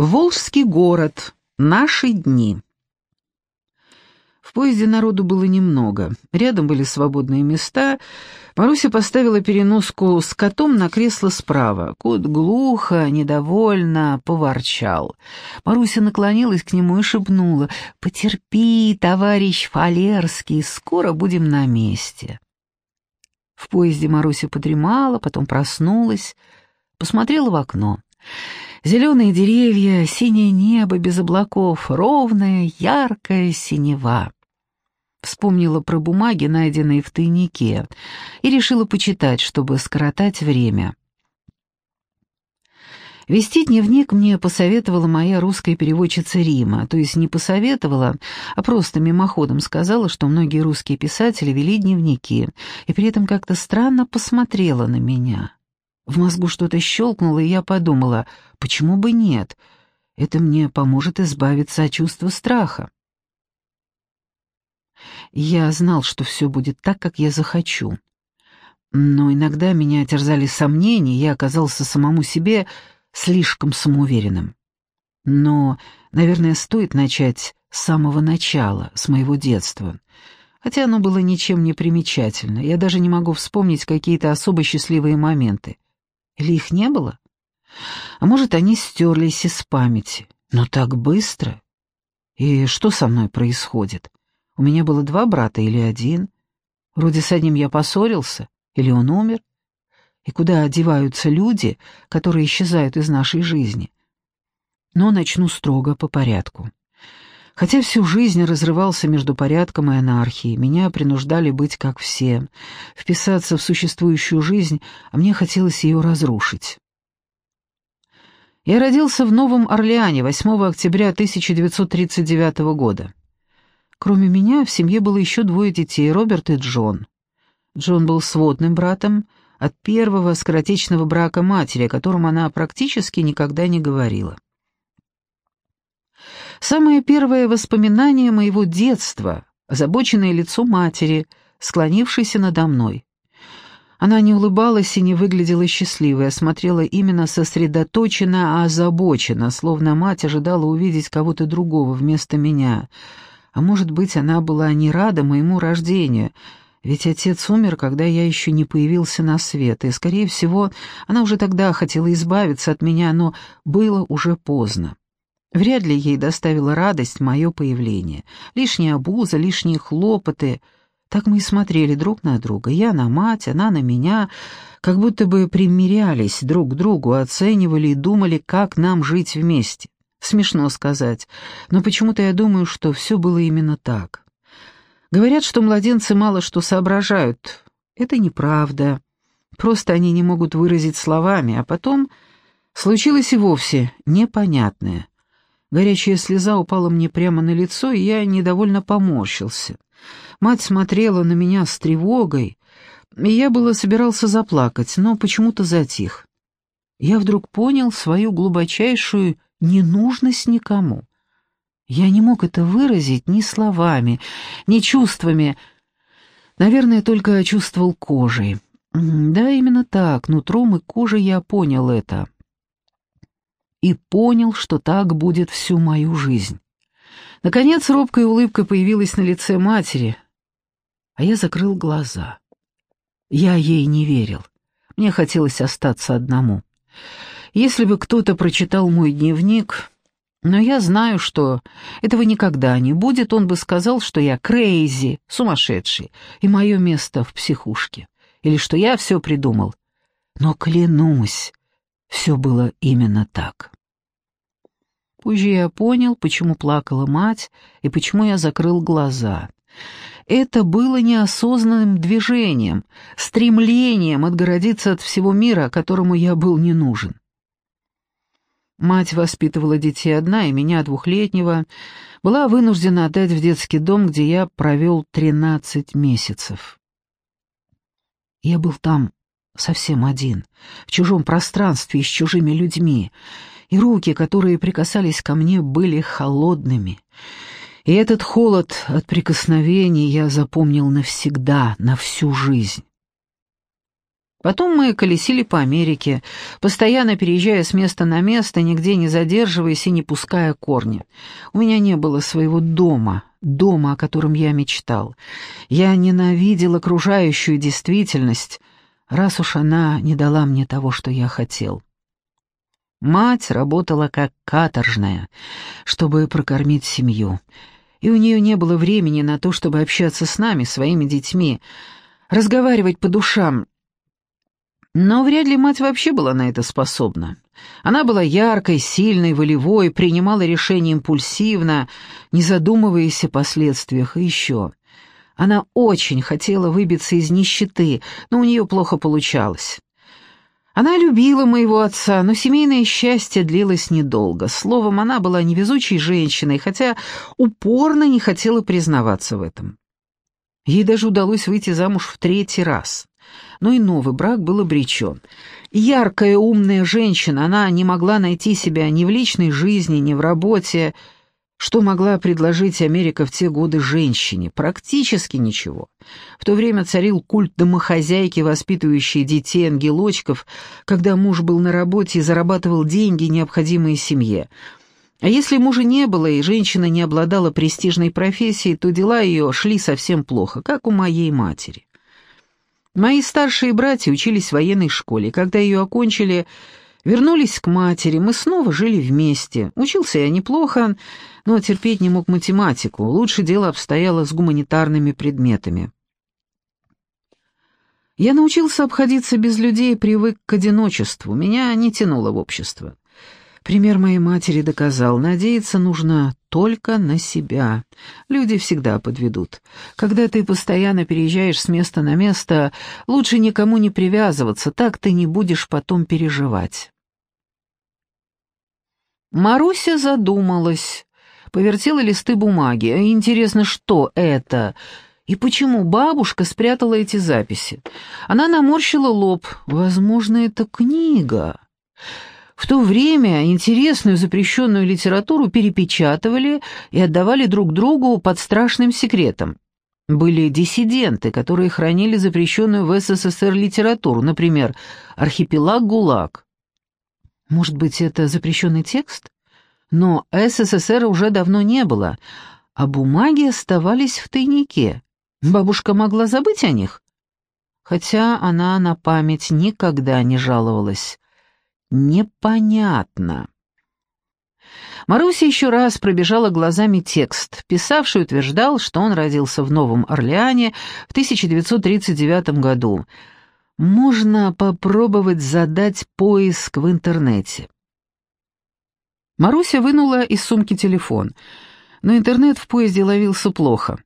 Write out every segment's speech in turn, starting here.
Волжский город. Наши дни. В поезде народу было немного. Рядом были свободные места. Маруся поставила переноску с котом на кресло справа. Кот глухо, недовольно поворчал. Маруся наклонилась к нему и шепнула «Потерпи, товарищ Фалерский, скоро будем на месте». В поезде Маруся подремала, потом проснулась, посмотрела в окно. Зеленые деревья, синее небо без облаков, ровная, яркая синева. Вспомнила про бумаги, найденные в тайнике, и решила почитать, чтобы скоротать время. Вести дневник мне посоветовала моя русская переводчица Рима, то есть не посоветовала, а просто мимоходом сказала, что многие русские писатели вели дневники, и при этом как-то странно посмотрела на меня. В мозгу что-то щелкнуло, и я подумала, почему бы нет? Это мне поможет избавиться от чувства страха. Я знал, что все будет так, как я захочу. Но иногда меня терзали сомнения, я оказался самому себе слишком самоуверенным. Но, наверное, стоит начать с самого начала, с моего детства. Хотя оно было ничем не примечательно, я даже не могу вспомнить какие-то особо счастливые моменты. Или их не было? А может, они стерлись из памяти. Но так быстро. И что со мной происходит? У меня было два брата или один? Вроде с одним я поссорился, или он умер? И куда одеваются люди, которые исчезают из нашей жизни? Но начну строго по порядку. Хотя всю жизнь разрывался между порядком и анархией, меня принуждали быть как все, вписаться в существующую жизнь, а мне хотелось ее разрушить. Я родился в Новом Орлеане 8 октября 1939 года. Кроме меня в семье было еще двое детей, Роберт и Джон. Джон был сводным братом от первого скоротечного брака матери, о котором она практически никогда не говорила. Самое первое воспоминание моего детства — озабоченное лицо матери, склонившейся надо мной. Она не улыбалась и не выглядела счастливой, а смотрела именно сосредоточенно, а озабоченно, словно мать ожидала увидеть кого-то другого вместо меня. А может быть, она была не рада моему рождению, ведь отец умер, когда я еще не появился на свет, и, скорее всего, она уже тогда хотела избавиться от меня, но было уже поздно. Вряд ли ей доставила радость мое появление. Лишняя обуза, лишние хлопоты. Так мы и смотрели друг на друга. Я на мать, она на меня, как будто бы примирялись друг к другу, оценивали и думали, как нам жить вместе. Смешно сказать, но почему-то я думаю, что все было именно так. Говорят, что младенцы мало что соображают. Это неправда. Просто они не могут выразить словами, а потом случилось и вовсе непонятное. Горячая слеза упала мне прямо на лицо, и я недовольно поморщился. Мать смотрела на меня с тревогой, и я было собирался заплакать, но почему-то затих. Я вдруг понял свою глубочайшую ненужность никому. Я не мог это выразить ни словами, ни чувствами. Наверное, только чувствовал кожей. Да, именно так, нутром и кожей я понял это и понял, что так будет всю мою жизнь. Наконец робкая улыбка появилась на лице матери, а я закрыл глаза. Я ей не верил. Мне хотелось остаться одному. Если бы кто-то прочитал мой дневник, но я знаю, что этого никогда не будет, он бы сказал, что я крейзи, сумасшедший, и мое место в психушке, или что я все придумал. Но клянусь, все было именно так. Позже я понял, почему плакала мать и почему я закрыл глаза. Это было неосознанным движением, стремлением отгородиться от всего мира, которому я был не нужен. Мать воспитывала детей одна, и меня, двухлетнего, была вынуждена отдать в детский дом, где я провел тринадцать месяцев. Я был там совсем один, в чужом пространстве и с чужими людьми, и руки, которые прикасались ко мне, были холодными. И этот холод от прикосновений я запомнил навсегда, на всю жизнь. Потом мы колесили по Америке, постоянно переезжая с места на место, нигде не задерживаясь и не пуская корни. У меня не было своего дома, дома, о котором я мечтал. Я ненавидел окружающую действительность, раз уж она не дала мне того, что я хотел. Мать работала как каторжная, чтобы прокормить семью, и у нее не было времени на то, чтобы общаться с нами, своими детьми, разговаривать по душам, но вряд ли мать вообще была на это способна. Она была яркой, сильной, волевой, принимала решения импульсивно, не задумываясь о последствиях, и еще. Она очень хотела выбиться из нищеты, но у нее плохо получалось. Она любила моего отца, но семейное счастье длилось недолго. Словом, она была невезучей женщиной, хотя упорно не хотела признаваться в этом. Ей даже удалось выйти замуж в третий раз но и новый брак был обречен. Яркая, умная женщина, она не могла найти себя ни в личной жизни, ни в работе. Что могла предложить Америка в те годы женщине? Практически ничего. В то время царил культ домохозяйки, воспитывающей детей-ангелочков, когда муж был на работе и зарабатывал деньги, необходимые семье. А если мужа не было и женщина не обладала престижной профессией, то дела ее шли совсем плохо, как у моей матери. Мои старшие братья учились в военной школе. Когда ее окончили, вернулись к матери. Мы снова жили вместе. Учился я неплохо, но терпеть не мог математику. Лучше дело обстояло с гуманитарными предметами. Я научился обходиться без людей привык к одиночеству. Меня не тянуло в общество. Пример моей матери доказал, надеяться нужно только на себя. Люди всегда подведут. Когда ты постоянно переезжаешь с места на место, лучше никому не привязываться, так ты не будешь потом переживать. Маруся задумалась, повертела листы бумаги. Интересно, что это? И почему бабушка спрятала эти записи? Она наморщила лоб. Возможно, это книга. В то время интересную запрещенную литературу перепечатывали и отдавали друг другу под страшным секретом. Были диссиденты, которые хранили запрещенную в СССР литературу, например, «Архипелаг ГУЛАГ». Может быть, это запрещенный текст? Но СССР уже давно не было, а бумаги оставались в тайнике. Бабушка могла забыть о них? Хотя она на память никогда не жаловалась непонятно. Маруся еще раз пробежала глазами текст. Писавший утверждал, что он родился в Новом Орлеане в 1939 году. Можно попробовать задать поиск в интернете. Маруся вынула из сумки телефон, но интернет в поезде ловился плохо.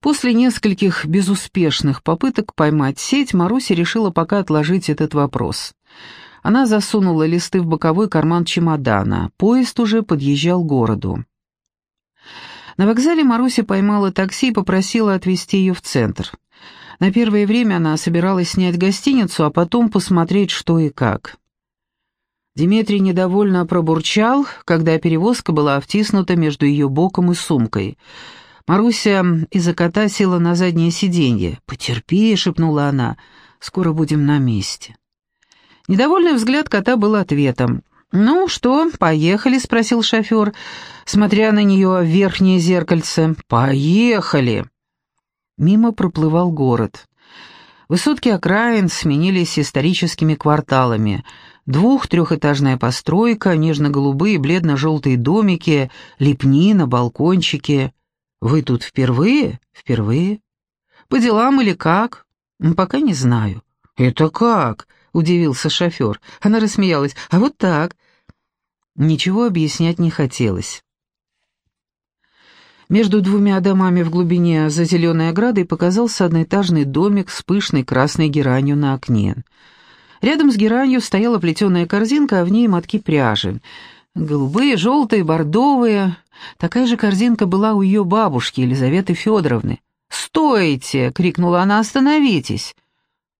После нескольких безуспешных попыток поймать сеть, Маруся решила пока отложить этот вопрос. Она засунула листы в боковой карман чемодана. Поезд уже подъезжал к городу. На вокзале Маруся поймала такси и попросила отвезти ее в центр. На первое время она собиралась снять гостиницу, а потом посмотреть, что и как. Дмитрий недовольно пробурчал, когда перевозка была втиснута между ее боком и сумкой. Маруся из-за кота села на заднее сиденье. «Потерпи», — шепнула она, — «скоро будем на месте». Недовольный взгляд кота был ответом. «Ну что, поехали?» — спросил шофер, смотря на нее в верхнее зеркальце. «Поехали!» Мимо проплывал город. Высотки окраин сменились историческими кварталами. Двух-трехэтажная постройка, нежно-голубые, бледно-желтые домики, лепнина, балкончики. «Вы тут впервые?» «Впервые?» «По делам или как?» «Пока не знаю». «Это как?» Удивился шофер. Она рассмеялась. «А вот так». Ничего объяснять не хотелось. Между двумя домами в глубине за зеленой оградой показался одноэтажный домик с пышной красной геранью на окне. Рядом с геранью стояла плетеная корзинка, а в ней мотки пряжи. Голубые, желтые, бордовые. Такая же корзинка была у ее бабушки, Елизаветы Федоровны. «Стойте!» — крикнула она. «Остановитесь!»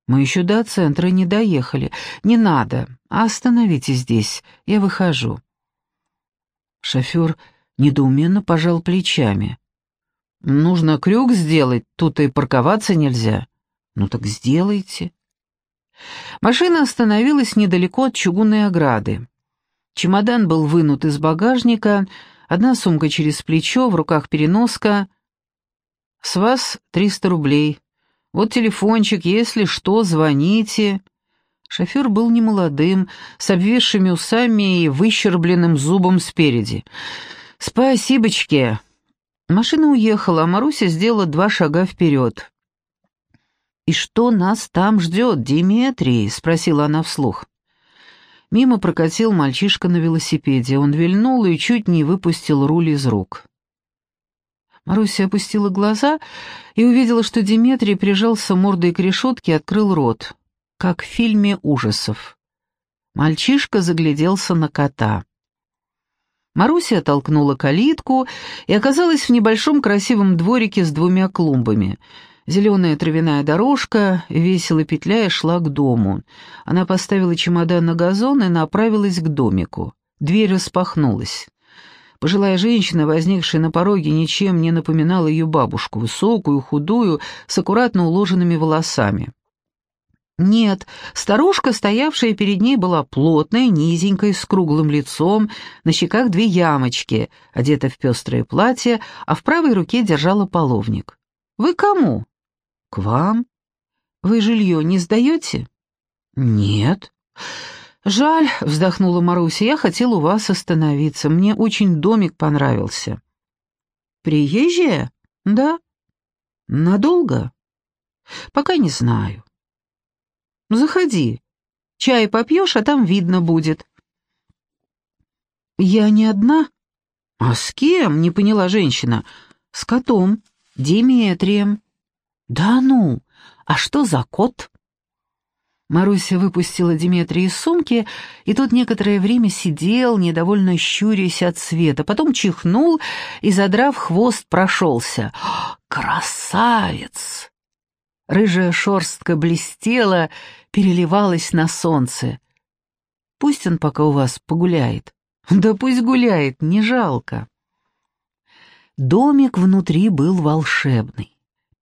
Мы еще до центра не доехали. Не надо. Остановитесь здесь. Я выхожу. Шофер недоуменно пожал плечами. Нужно крюк сделать, тут и парковаться нельзя. Ну так сделайте. Машина остановилась недалеко от чугунной ограды. Чемодан был вынут из багажника, одна сумка через плечо, в руках переноска. «С вас триста рублей. Вот телефончик, если что, звоните». Шофер был немолодым, с обвисшими усами и выщербленным зубом спереди. «Спасибочки!» Машина уехала, а Маруся сделала два шага вперед. «И что нас там ждет, Диметрий?» — спросила она вслух. Мимо прокатил мальчишка на велосипеде. Он вильнул и чуть не выпустил руль из рук. Маруся опустила глаза и увидела, что Диметрий прижался мордой к решетке и открыл рот, как в фильме ужасов. Мальчишка загляделся на кота. Маруся оттолкнула калитку и оказалась в небольшом красивом дворике с двумя клумбами — Зеленая травяная дорожка, весело петляя, шла к дому. Она поставила чемодан на газон и направилась к домику. Дверь распахнулась. Пожилая женщина, возникшая на пороге, ничем не напоминала ее бабушку, высокую, худую, с аккуратно уложенными волосами. Нет, старушка, стоявшая перед ней, была плотная, низенькая, с круглым лицом, на щеках две ямочки, одета в пестрое платье, а в правой руке держала половник. «Вы кому?» «К вам? Вы жилье не сдаете?» «Нет». «Жаль», — вздохнула Маруся, — «я хотел у вас остановиться. Мне очень домик понравился». «Приезжая?» «Да». «Надолго?» «Пока не знаю». «Заходи. Чай попьешь, а там видно будет». «Я не одна?» «А с кем?» — не поняла женщина. «С котом, Диметрием». «Да ну! А что за кот?» Маруся выпустила Диметрия из сумки, и тот некоторое время сидел, недовольно щурясь от света, потом чихнул и, задрав хвост, прошелся. «Красавец!» Рыжая шорстка блестела, переливалась на солнце. «Пусть он пока у вас погуляет». «Да пусть гуляет, не жалко». Домик внутри был волшебный.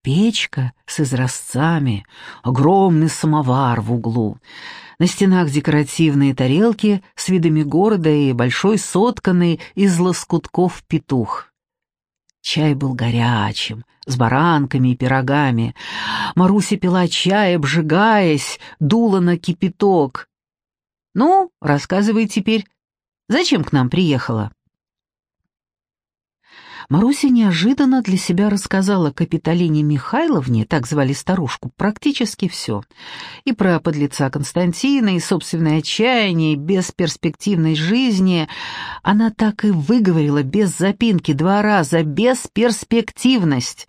Печка с изразцами, огромный самовар в углу. На стенах декоративные тарелки с видами города и большой сотканный из лоскутков петух. Чай был горячим, с баранками и пирогами. Маруся пила чай, обжигаясь, дула на кипяток. «Ну, рассказывай теперь, зачем к нам приехала?» Маруся неожиданно для себя рассказала Капитолине Михайловне, так звали старушку, практически все. И про подлеца Константина, и собственное отчаяние, и бесперспективной жизни. Она так и выговорила без запинки два раза «бесперспективность».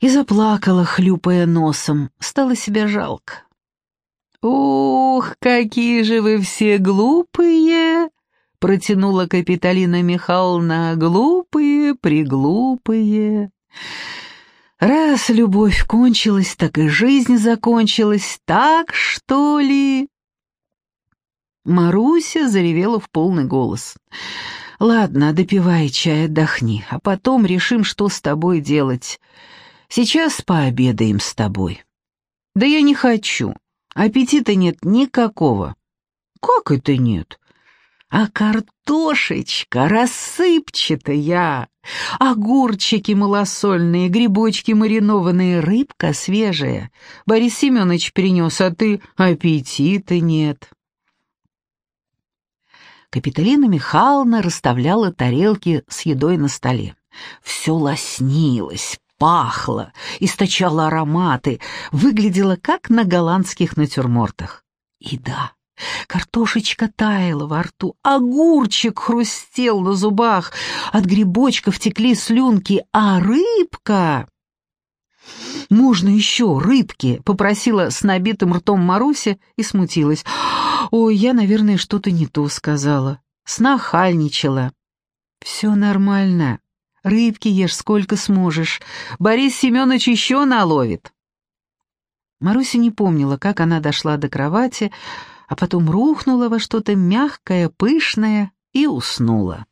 И заплакала, хлюпая носом. Стало себя жалко. «Ух, какие же вы все глупые!» Протянула Капитолина Михайловна, глупые, приглупые. Раз любовь кончилась, так и жизнь закончилась, так что ли? Маруся заревела в полный голос. «Ладно, допивай чай, отдохни, а потом решим, что с тобой делать. Сейчас пообедаем с тобой». «Да я не хочу. Аппетита нет никакого». «Как это нет? А картошечка рассыпчатая, огурчики малосольные, грибочки маринованные, рыбка свежая. Борис Семенович принес, а ты аппетита нет. Капиталина Михайловна расставляла тарелки с едой на столе. Все лоснилось, пахло, источало ароматы, выглядело как на голландских натюрмортах. И да, Картошечка таяла во рту, огурчик хрустел на зубах, от грибочков текли слюнки, а рыбка... «Можно еще рыбки?» — попросила с набитым ртом Маруся и смутилась. «Ой, я, наверное, что-то не то сказала. Снахальничала». «Все нормально. Рыбки ешь сколько сможешь. Борис Семенович еще наловит». Маруся не помнила, как она дошла до кровати, а потом рухнула во что-то мягкое, пышное и уснула.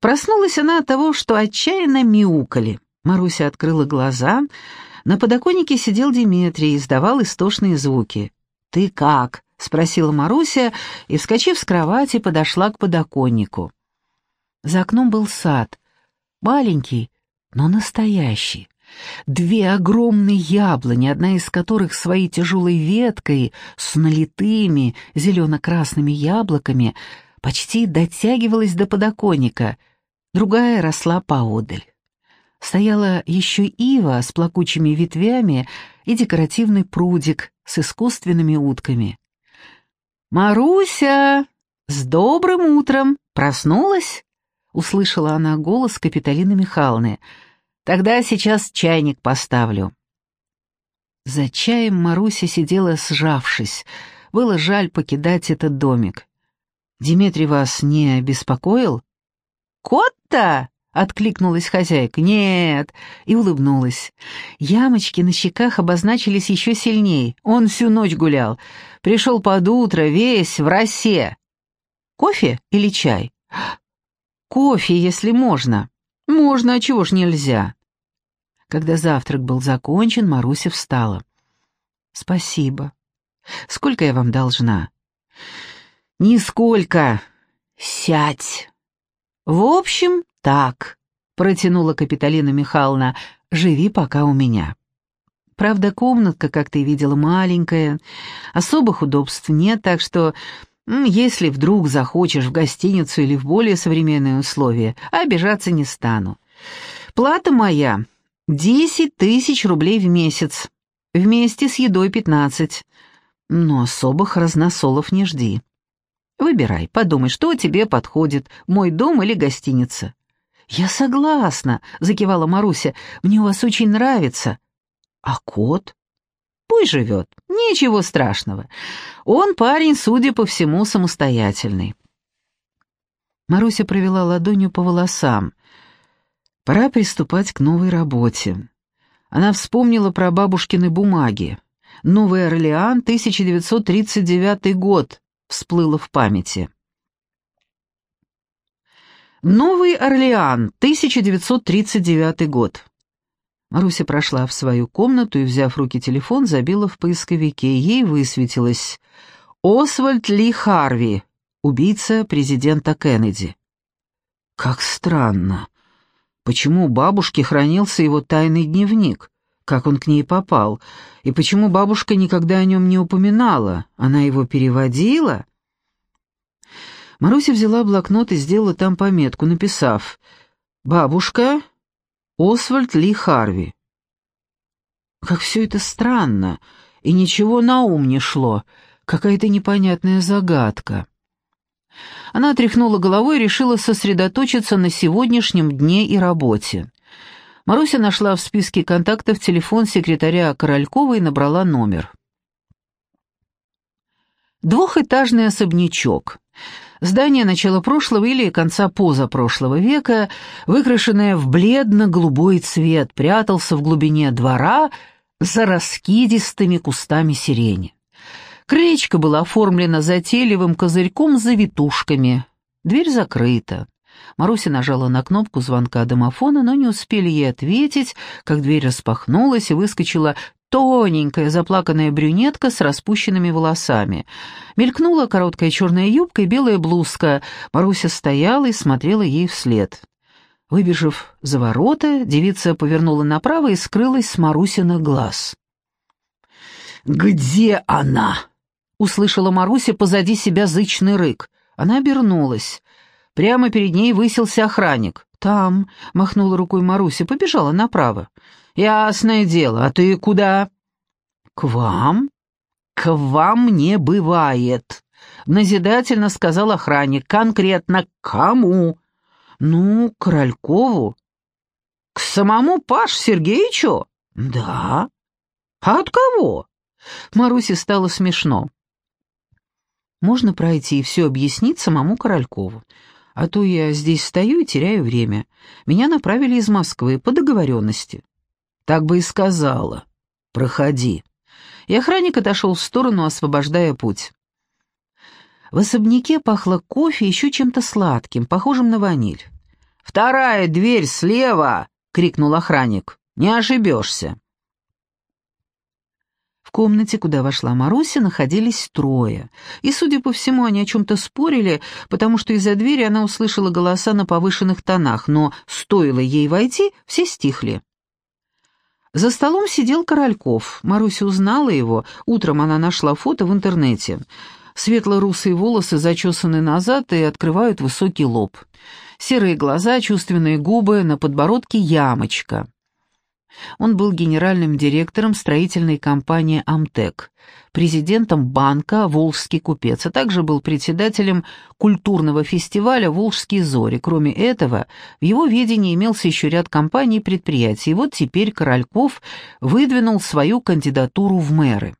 Проснулась она от того, что отчаянно мяукали. Маруся открыла глаза. На подоконнике сидел Диметрий и издавал истошные звуки. «Ты как?» — спросила Маруся и, вскочив с кровати, подошла к подоконнику. За окном был сад, маленький, но настоящий. Две огромные яблони, одна из которых своей тяжелой веткой с налитыми зелено-красными яблоками почти дотягивалась до подоконника, другая росла поодаль. Стояла еще ива с плакучими ветвями и декоративный прудик с искусственными утками. «Маруся, с добрым утром! Проснулась?» — услышала она голос Капиталины Михайловны — Тогда сейчас чайник поставлю». За чаем Маруся сидела сжавшись. Было жаль покидать этот домик. «Димитрий вас не беспокоил?» «Кот-то!» — откликнулась хозяйка. «Нет!» — и улыбнулась. Ямочки на щеках обозначились еще сильней. Он всю ночь гулял. Пришел под утро, весь в росе. «Кофе или чай?» «Кофе, если можно». «Можно, а чего ж нельзя?» Когда завтрак был закончен, Маруся встала. «Спасибо. Сколько я вам должна?» «Нисколько. Сядь». «В общем, так», — протянула Капиталина Михайловна, — «живи пока у меня». Правда, комнатка, как ты видела, маленькая, особых удобств нет, так что, если вдруг захочешь в гостиницу или в более современные условия, обижаться не стану. Плата моя Десять тысяч рублей в месяц. Вместе с едой пятнадцать. Но особых разносолов не жди. Выбирай, подумай, что тебе подходит, мой дом или гостиница. «Я согласна», — закивала Маруся, — «мне у вас очень нравится». «А кот?» «Пусть живет, ничего страшного. Он парень, судя по всему, самостоятельный». Маруся провела ладонью по волосам. Пора приступать к новой работе. Она вспомнила про бабушкины бумаги. «Новый Орлеан, 1939 год», всплыло в памяти. Новый Орлеан, 1939 год. Маруся прошла в свою комнату и, взяв в руки телефон, забила в поисковике. Ей высветилось «Освальд Ли Харви, убийца президента Кеннеди». «Как странно. Почему у бабушки хранился его тайный дневник? Как он к ней попал? И почему бабушка никогда о нем не упоминала? Она его переводила? Маруся взяла блокнот и сделала там пометку, написав «Бабушка Освальд Ли Харви». Как все это странно, и ничего на ум не шло, какая-то непонятная загадка. Она отряхнула головой и решила сосредоточиться на сегодняшнем дне и работе. Маруся нашла в списке контактов телефон секретаря Королькова и набрала номер. Двухэтажный особнячок. Здание начала прошлого или конца позапрошлого века, выкрашенное в бледно-голубой цвет, прятался в глубине двора за раскидистыми кустами сирени. Крылечко было оформлено затейливым козырьком с завитушками. Дверь закрыта. Маруся нажала на кнопку звонка домофона, но не успели ей ответить, как дверь распахнулась и выскочила тоненькая заплаканная брюнетка с распущенными волосами. Мелькнула короткая черная юбка и белая блузка. Маруся стояла и смотрела ей вслед. Выбежав за ворота, девица повернула направо и скрылась с Марусиных глаз. «Где она?» Услышала Маруся позади себя зычный рык. Она обернулась. Прямо перед ней высился охранник. «Там», — махнула рукой Маруся, побежала направо. «Ясное дело, а ты куда?» «К вам?» «К вам не бывает», — назидательно сказал охранник. «Конкретно кому?» «Ну, к Королькову». «К самому Паш Сергеевичу?» «Да». «А от кого?» Марусе стало смешно. Можно пройти и все объяснить самому Королькову. А то я здесь стою и теряю время. Меня направили из Москвы по договоренности. Так бы и сказала. Проходи. И охранник отошел в сторону, освобождая путь. В особняке пахло кофе еще чем-то сладким, похожим на ваниль. «Вторая дверь слева!» — крикнул охранник. «Не ошибешься!» В комнате, куда вошла Маруся, находились трое. И, судя по всему, они о чем-то спорили, потому что из-за двери она услышала голоса на повышенных тонах, но стоило ей войти, все стихли. За столом сидел Корольков. Маруся узнала его. Утром она нашла фото в интернете. Светло-русые волосы зачесаны назад и открывают высокий лоб. Серые глаза, чувственные губы, на подбородке ямочка. Он был генеральным директором строительной компании «Амтек», президентом банка «Волжский купец», а также был председателем культурного фестиваля «Волжские зори». Кроме этого, в его ведении имелся еще ряд компаний и предприятий, и вот теперь Корольков выдвинул свою кандидатуру в мэры.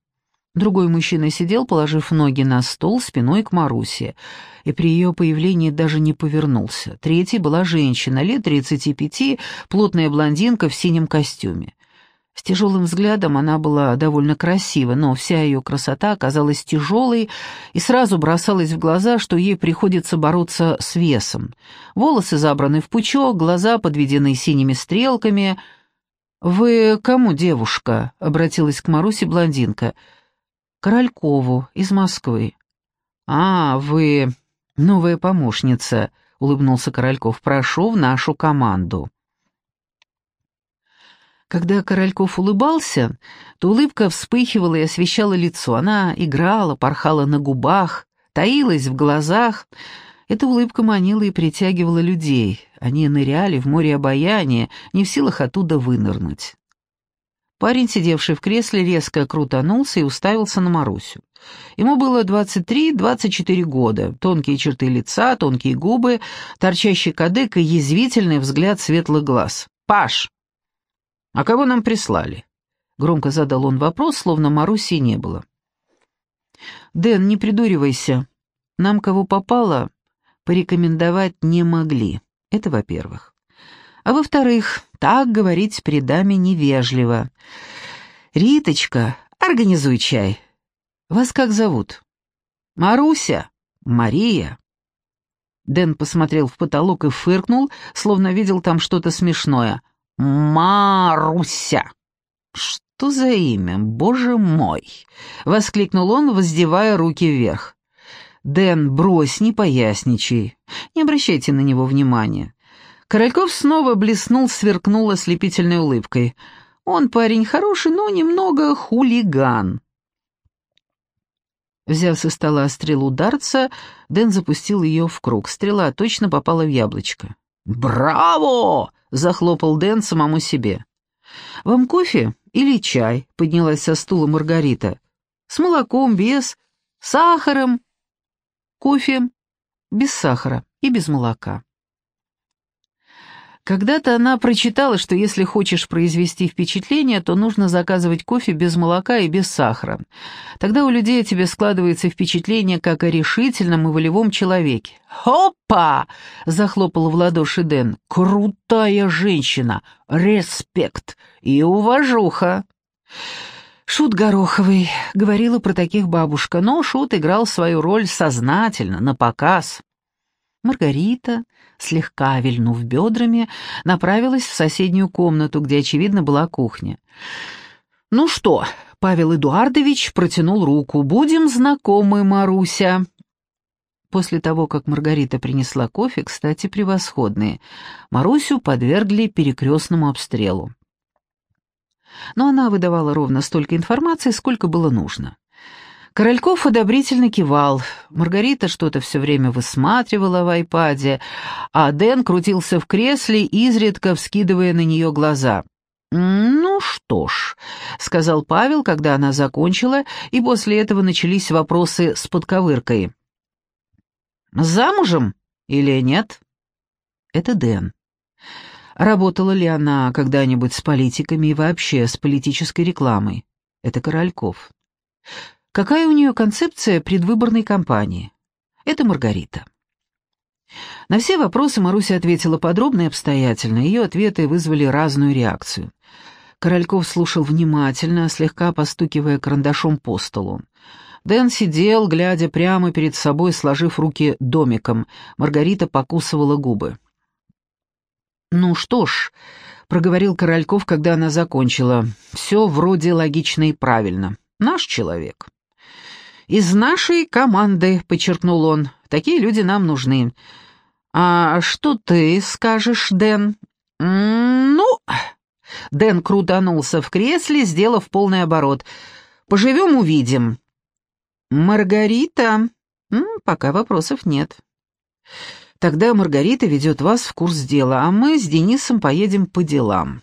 Другой мужчина сидел, положив ноги на стол, спиной к Марусе, и при ее появлении даже не повернулся. Третьей была женщина, лет тридцати пяти, плотная блондинка в синем костюме. С тяжелым взглядом она была довольно красива, но вся ее красота оказалась тяжелой, и сразу бросалось в глаза, что ей приходится бороться с весом. Волосы забраны в пучок, глаза подведены синими стрелками. «Вы кому, девушка?» — обратилась к Марусе блондинка — Королькову из Москвы. «А, вы новая помощница», — улыбнулся Корольков. «Прошу в нашу команду». Когда Корольков улыбался, то улыбка вспыхивала и освещала лицо. Она играла, порхала на губах, таилась в глазах. Эта улыбка манила и притягивала людей. Они ныряли в море обаяния, не в силах оттуда вынырнуть. Парень, сидевший в кресле, резко крутанулся и уставился на Марусю. Ему было 23-24 года, тонкие черты лица, тонкие губы, торчащий кадык и язвительный взгляд светлых глаз. «Паш, а кого нам прислали?» Громко задал он вопрос, словно Маруси не было. «Дэн, не придуривайся. Нам кого попало, порекомендовать не могли. Это во-первых. А во-вторых, так говорить при даме невежливо. «Риточка, организуй чай. Вас как зовут?» «Маруся? Мария?» Дэн посмотрел в потолок и фыркнул, словно видел там что-то смешное. «Маруся!» «Что за имя, боже мой!» — воскликнул он, воздевая руки вверх. «Дэн, брось, не поясничай. Не обращайте на него внимания. Корольков снова блеснул, сверкнул ослепительной улыбкой. Он парень хороший, но немного хулиган. Взяв со стола стрелу дарца, Дэн запустил ее в круг. Стрела точно попала в яблочко. «Браво!» — захлопал Дэн самому себе. «Вам кофе или чай?» — поднялась со стула Маргарита. «С молоком, без, сахаром». «Кофе без сахара и без молока». Когда-то она прочитала, что если хочешь произвести впечатление, то нужно заказывать кофе без молока и без сахара. Тогда у людей о тебе складывается впечатление как о решительном и волевом человеке. «Хопа!» — захлопал в ладоши Дэн. «Крутая женщина! Респект! И уважуха!» Шут Гороховый говорила про таких бабушка, но Шут играл свою роль сознательно, на показ. Маргарита, слегка вильнув бедрами, направилась в соседнюю комнату, где, очевидно, была кухня. «Ну что?» — Павел Эдуардович протянул руку. «Будем знакомы, Маруся». После того, как Маргарита принесла кофе, кстати, превосходные, Марусю подвергли перекрестному обстрелу. Но она выдавала ровно столько информации, сколько было нужно. Корольков одобрительно кивал. Маргарита что-то все время высматривала в айпаде, а Дэн крутился в кресле, изредка вскидывая на нее глаза. «Ну что ж», — сказал Павел, когда она закончила, и после этого начались вопросы с подковыркой. «Замужем или нет?» Это Дэн. Работала ли она когда-нибудь с политиками и вообще с политической рекламой? Это Корольков. Какая у нее концепция предвыборной кампании? Это Маргарита. На все вопросы Маруся ответила подробно и обстоятельно, ее ответы вызвали разную реакцию. Корольков слушал внимательно, слегка постукивая карандашом по столу. Дэн сидел, глядя прямо перед собой, сложив руки домиком. Маргарита покусывала губы. «Ну что ж», — проговорил Корольков, когда она закончила, — «все вроде логично и правильно. Наш человек. Из нашей команды, подчеркнул он. Такие люди нам нужны. А что ты скажешь, Дэн? Ну, Дэн крутанулся в кресле, сделав полный оборот. Поживем, увидим. Маргарита, пока вопросов нет. Тогда Маргарита ведет вас в курс дела, а мы с Денисом поедем по делам.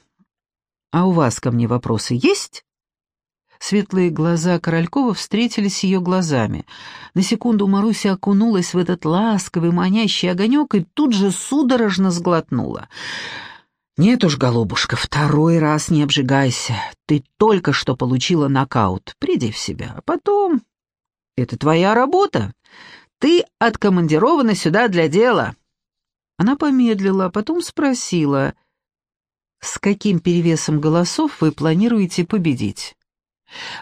А у вас ко мне вопросы есть? Светлые глаза Королькова встретились с ее глазами. На секунду Маруся окунулась в этот ласковый, манящий огонек и тут же судорожно сглотнула. «Нет уж, голубушка, второй раз не обжигайся. Ты только что получила нокаут. Приди в себя. А потом... Это твоя работа. Ты откомандирована сюда для дела». Она помедлила, а потом спросила, «С каким перевесом голосов вы планируете победить?»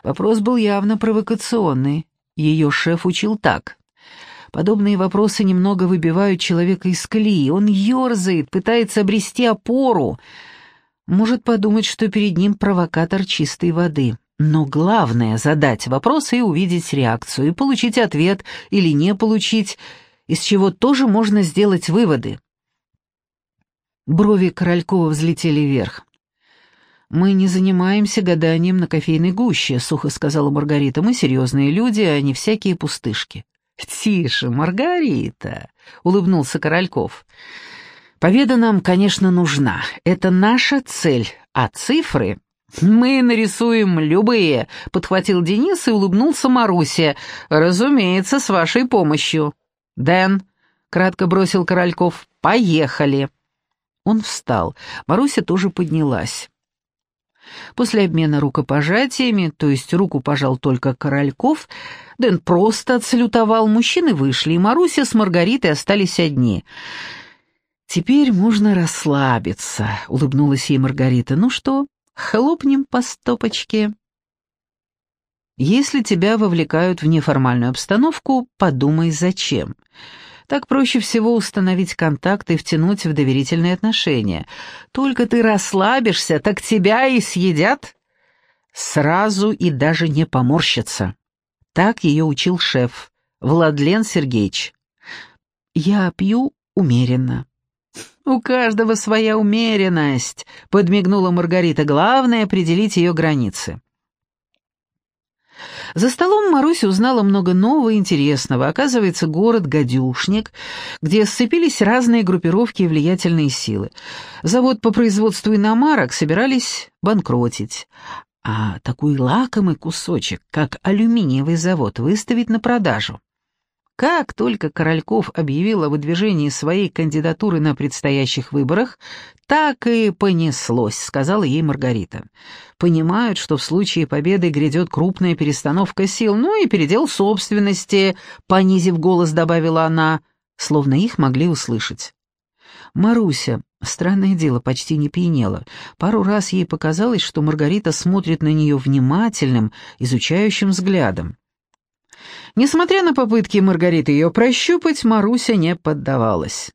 Вопрос был явно провокационный. Ее шеф учил так. Подобные вопросы немного выбивают человека из колеи. Он ерзает, пытается обрести опору. Может подумать, что перед ним провокатор чистой воды. Но главное — задать вопрос и увидеть реакцию, и получить ответ или не получить, из чего тоже можно сделать выводы. Брови Королькова взлетели вверх. «Мы не занимаемся гаданием на кофейной гуще», — сухо сказала Маргарита. «Мы серьезные люди, а не всякие пустышки». «Тише, Маргарита», — улыбнулся Корольков. «Победа нам, конечно, нужна. Это наша цель, а цифры...» «Мы нарисуем любые», — подхватил Денис и улыбнулся Марусе. «Разумеется, с вашей помощью». «Дэн», — кратко бросил Корольков, — «поехали». Он встал. Маруся тоже поднялась. После обмена рукопожатиями, то есть руку пожал только Корольков, Дэн просто отсалютовал, мужчины вышли, и Маруся с Маргаритой остались одни. «Теперь можно расслабиться», — улыбнулась ей Маргарита. «Ну что, хлопнем по стопочке?» «Если тебя вовлекают в неформальную обстановку, подумай, зачем». Так проще всего установить контакт и втянуть в доверительные отношения. Только ты расслабишься, так тебя и съедят. Сразу и даже не поморщатся. Так ее учил шеф, Владлен Сергеевич. Я пью умеренно. «У каждого своя умеренность», — подмигнула Маргарита. «Главное — определить ее границы». За столом Маруся узнала много нового и интересного. Оказывается, город Гадюшник, где сцепились разные группировки и влиятельные силы. Завод по производству иномарок собирались банкротить. А такой лакомый кусочек, как алюминиевый завод, выставить на продажу. Как только Корольков объявил о выдвижении своей кандидатуры на предстоящих выборах, так и понеслось, сказала ей Маргарита. Понимают, что в случае победы грядет крупная перестановка сил, ну и передел собственности, понизив голос, добавила она, словно их могли услышать. Маруся, странное дело, почти не пьянела. Пару раз ей показалось, что Маргарита смотрит на нее внимательным, изучающим взглядом. Несмотря на попытки Маргариты ее прощупать, Маруся не поддавалась.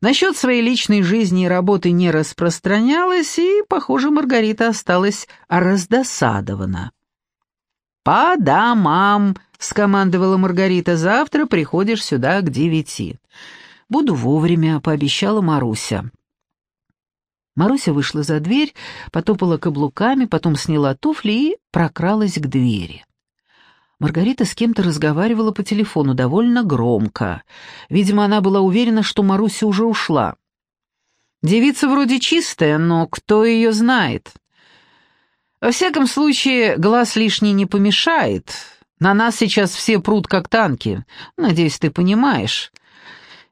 Насчет своей личной жизни и работы не распространялась, и, похоже, Маргарита осталась раздосадована. «По домам!» — скомандовала Маргарита. «Завтра приходишь сюда к девяти». «Буду вовремя», — пообещала Маруся. Маруся вышла за дверь, потопала каблуками, потом сняла туфли и прокралась к двери. Маргарита с кем-то разговаривала по телефону довольно громко. Видимо, она была уверена, что Маруся уже ушла. Девица вроде чистая, но кто ее знает? Во всяком случае, глаз лишний не помешает. На нас сейчас все прут как танки. Надеюсь, ты понимаешь.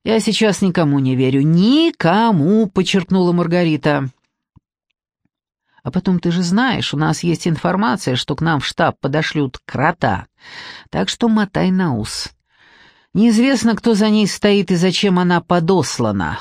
Я сейчас никому не верю. Никому, подчеркнула Маргарита. А потом, ты же знаешь, у нас есть информация, что к нам в штаб подошлют крота. Так что мотай на ус. Неизвестно, кто за ней стоит и зачем она подослана.